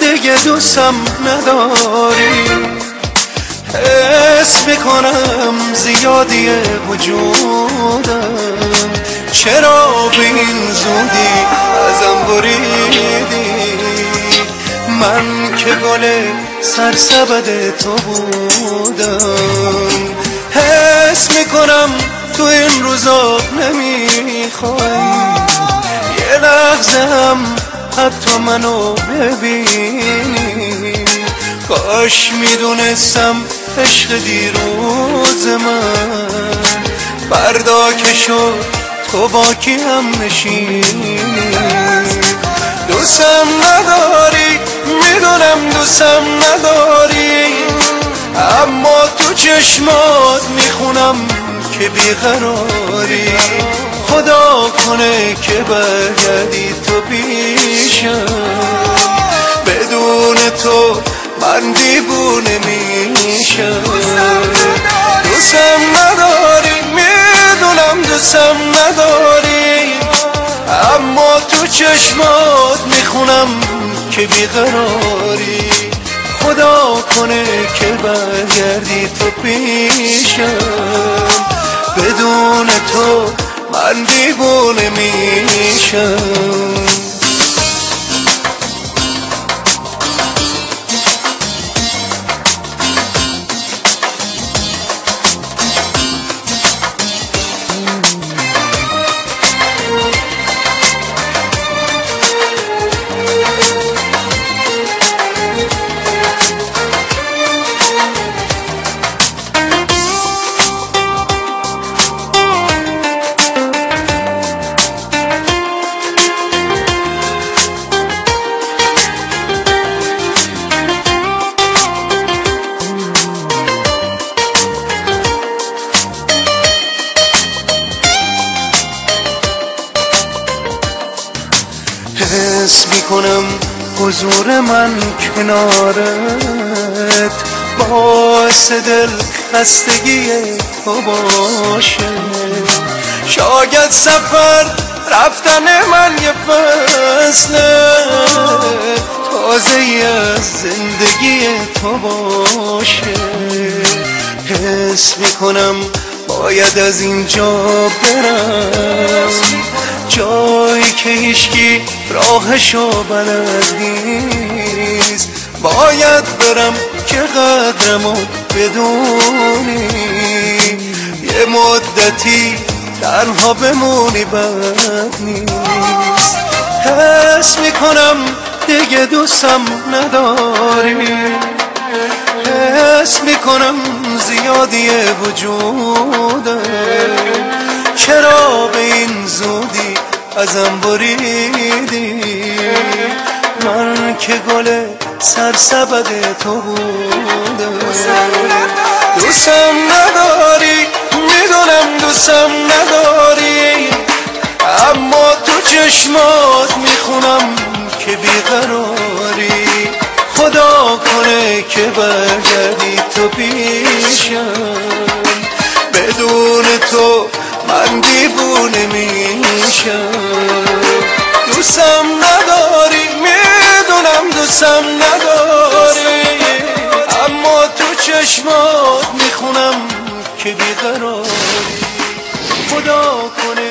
دیگه دوستم نداری. حس می‌کنم زیادی وجودم. چرا به این زودی ازم بریدی؟ من که گل سرسبد تو بودم. حس می‌کنم تو این روزا نمی‌خوای یه لحظه هم حتی منو ببینی کاش می‌دونستم عشق دیروز من. فردا که شد تو با کی هم نشینی؟ دوستم نداری می‌دونم دوستم نداری. اما تو چشمات می‌خونم که بیقراری. خدا کنه که برگردی تو پیشم بدون تو من دیوونه میشم دوستم نداری می‌دونم دوستم نداری. اما تو چشمات می‌خونم که بیقراری. خدا کنه که برگردی تو پیشم. بدون تو من دیوونه میشم حس می‌کنم حضور من کنارت. باعث دل خستگی تو باشه. شاید سفر رفتن من یه فصل تازه از زندگی تو باشه. حس می‌کنم باید از اینجا برم. جایی که هیچکی راهشو بلد نیست. باید برم که قدرمو بدونی. یه مدتی تنها بمونی بد نیست. حس می‌کنم دیگه دوستم نداری. حس می‌کنم زیادی وجودم. چرا به این زودی ازم بریدی؟ من که گل سرسبد تو بودم دوستم نداری. می‌دونم دوستم نداری. اما تو چشمات می‌خونم که بیقراری. خدا کنه که برگردی تو پیشم. بدون تو من دیوونه میشم. دوستم نداری می‌دونم دوستم نداری. اما تو چشمات می‌خونم که بیقراری. خدا کنه.